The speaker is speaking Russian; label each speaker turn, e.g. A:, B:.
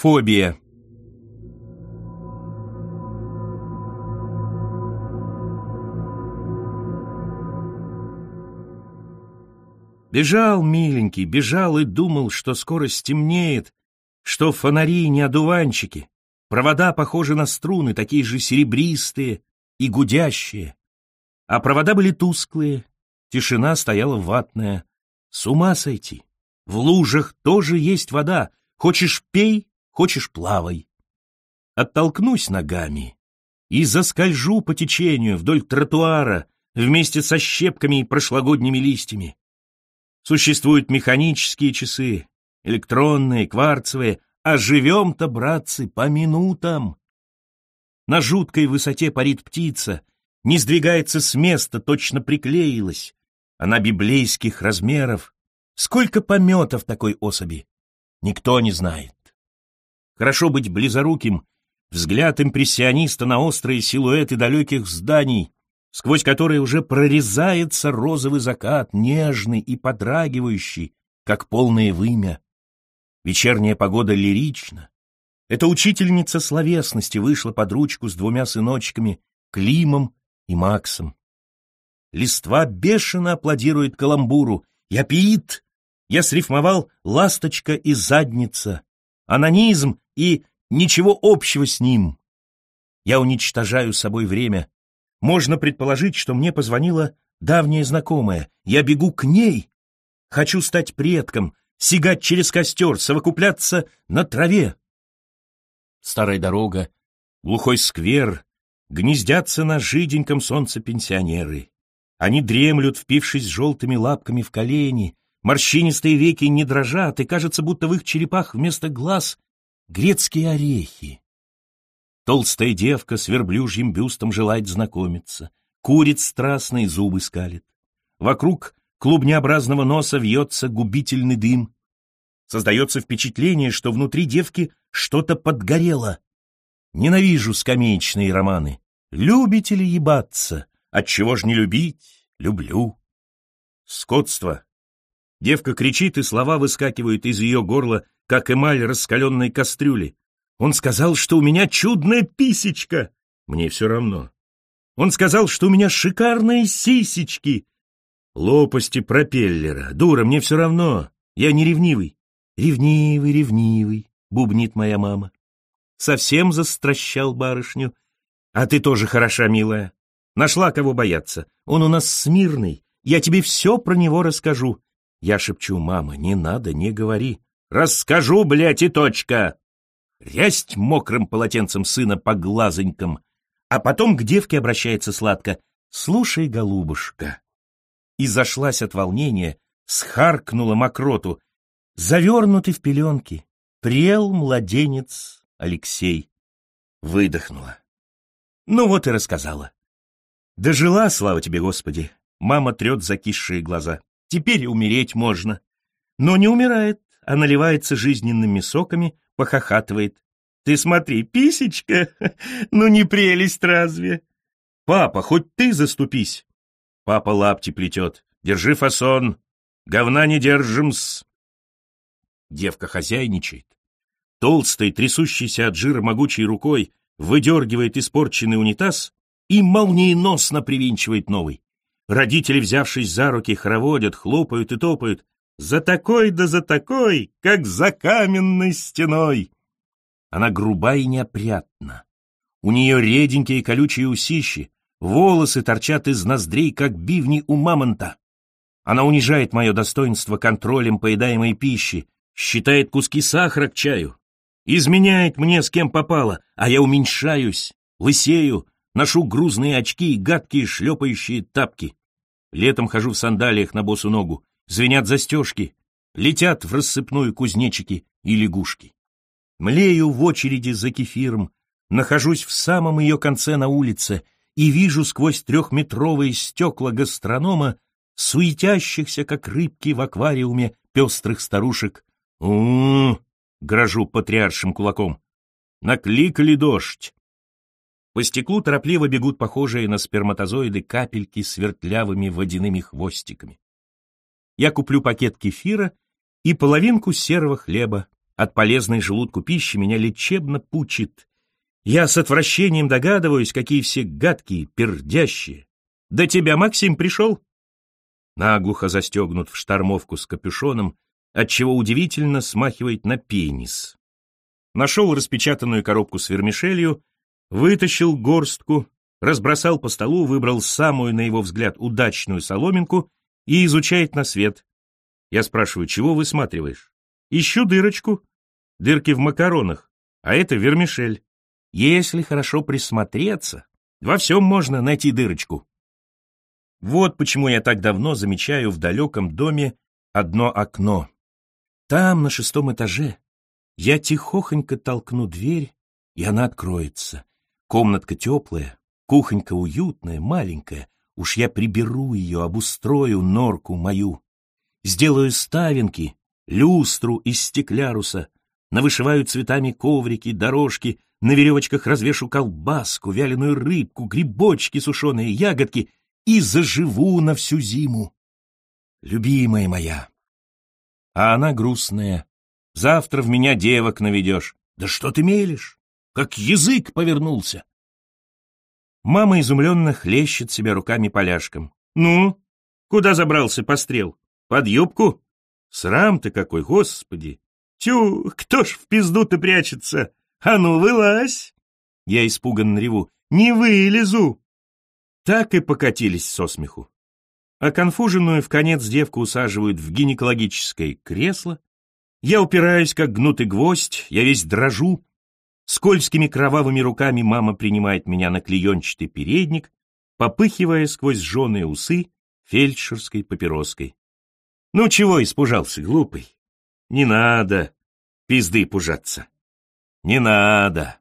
A: Фобия. Бежал, миленький, бежал и думал, что скоро стемнеет, что фонари не одуванчики, провода похожи на струны, такие же серебристые и гудящие. А провода были тусклые, тишина стояла ватная. С ума сойти! В лужах тоже есть вода, хочешь пей, хочешь плавай. Оттолкнусь ногами и заскольжу по течению вдоль тротуара вместе со щепками и прошлогодними листьями. Существуют механические часы, электронные, кварцевые, а живем-то, братцы, по минутам. На жуткой высоте парит птица, не сдвигается с места, точно приклеилась. Она библейских размеров. Сколько пометов такой особи? Никто не знает. Хорошо быть близоруким, взгляд импрессиониста на острые силуэты далеких зданий, сквозь которые уже прорезается розовый закат, нежный и подрагивающий, как полное вымя. Вечерняя погода лирична. Эта учительница словесности вышла под ручку с двумя сыночками, Климом и Максом. Листва бешено аплодирует каламбуру. Я пиит! Я срифмовал «ласточка» и «задница», анонизм и ничего общего с ним. Я уничтожаю собой время. Можно предположить, что мне позвонила давняя знакомая. Я бегу к ней. Хочу стать предком, сигать через костер, совокупляться на траве. Старая дорога, глухой сквер, гнездятся на жиденьком солнце пенсионеры. Они дремлют, впившись желтыми лапками в колени, морщинистые веки не дрожат, и кажется, будто в их черепах вместо глаз грецкие орехи. Толстая девка с верблюжьим бюстом желает знакомиться, курит страстно и зубы скалит. Вокруг клубнеобразного носа вьется губительный дым. Создается впечатление, что внутри девки что-то подгорело. Ненавижу скамеечные романы. Любите ли ебаться? Отчего ж не любить? Люблю. Скотство. Девка кричит, и слова выскакивают из ее горла, как эмаль раскаленной кастрюли. Он сказал, что у меня чудная писечка. Мне все равно. Он сказал, что у меня шикарные сисечки. Лопасти пропеллера. Дура, мне все равно. Я не ревнивый. Ревнивый, ревнивый, бубнит моя мама. Совсем застращал барышню. А ты тоже хороша, милая. Нашла кого бояться. Он у нас смирный. Я тебе все про него расскажу. Я шепчу, мама, не надо, не говори. Расскажу, блядь, и точка. Рясть мокрым полотенцем сына по глазонькам, а потом к девке обращается сладко. «Слушай, голубушка». И зашлась от волнения, схаркнула мокроту. Завернутый в пеленки, прел младенец Алексей. Выдохнула. Ну вот и рассказала. Дожила, слава тебе, Господи. Мама трет закисшие глаза. Теперь умереть можно. Но не умирает а наливается жизненными соками, похохатывает. «Ты смотри, писечка! Ну не прелесть разве?» «Папа, хоть ты заступись!» Папа лапти плетет. «Держи фасон! Говна не держим-с!» Девка хозяйничает. Толстой, трясущейся от жира могучей рукой, выдергивает испорченный унитаз и молниеносно привинчивает новый. Родители, взявшись за руки, хороводят, хлопают и топают. За такой да за такой, как за каменной стеной. Она груба и неопрятна. У нее реденькие колючие усищи, волосы торчат из ноздрей, как бивни у мамонта. Она унижает мое достоинство контролем поедаемой пищи, считает куски сахара к чаю, изменяет мне с кем попало, а я уменьшаюсь, лысею, ношу грузные очки и гадкие шлепающие тапки. Летом хожу в сандалиях на босу ногу, звенят застежки, летят в рассыпную кузнечики и лягушки. Млею в очереди за кефиром, нахожусь в самом ее конце на улице и вижу сквозь трехметровые стекла гастронома суетящихся, как рыбки в аквариуме, пестрых старушек. у, -у, грожу патриаршим кулаком. Накликали дождь. По стеклу торопливо бегут похожие на сперматозоиды капельки с вертлявыми водяными хвостиками я куплю пакет кефира и половинку серого хлеба От полезной желудку пищи меня лечебно пучит. Я с отвращением догадываюсь, какие все гадкие, пердящие. До тебя Максим пришел? Наглухо застегнут в штормовку с капюшоном, отчего удивительно смахивает на пенис. Нашел распечатанную коробку с вермишелью, вытащил горстку, разбросал по столу, выбрал самую, на его взгляд, удачную соломинку и изучает на свет. Я спрашиваю, чего высматриваешь? Ищу дырочку. Дырки в макаронах, а это вермишель. Если хорошо присмотреться, во всем можно найти дырочку. Вот почему я так давно замечаю в далеком доме одно окно. Там, на шестом этаже, я тихохонько толкну дверь, и она откроется. Комнатка теплая, кухонька уютная, маленькая. Уж я приберу ее, обустрою норку мою. Сделаю ставинки, люстру из стекляруса, навышиваю цветами коврики, дорожки, на веревочках развешу колбаску, вяленую рыбку, грибочки, сушеные ягодки и заживу на всю зиму. Любимая моя. А она грустная. Завтра в меня девок наведешь. Да что ты мелешь? Как язык повернулся. Мама изумленно хлещет себя руками поляшком. Ну, куда забрался пострел? Под юбку? Срам ты какой, господи! Тю, кто ж в пизду-то прячется? А ну, вылазь! Я испуганно реву. Не вылезу! Так и покатились со смеху. А конфуженную в конец девку усаживают в гинекологическое кресло. Я упираюсь, как гнутый гвоздь, я весь дрожу. Скользкими кровавыми руками мама принимает меня на клеенчатый передник, попыхивая сквозь жженые усы фельдшерской папироской. Ну чего испужался, глупый? Не надо пизды пужаться. Не надо.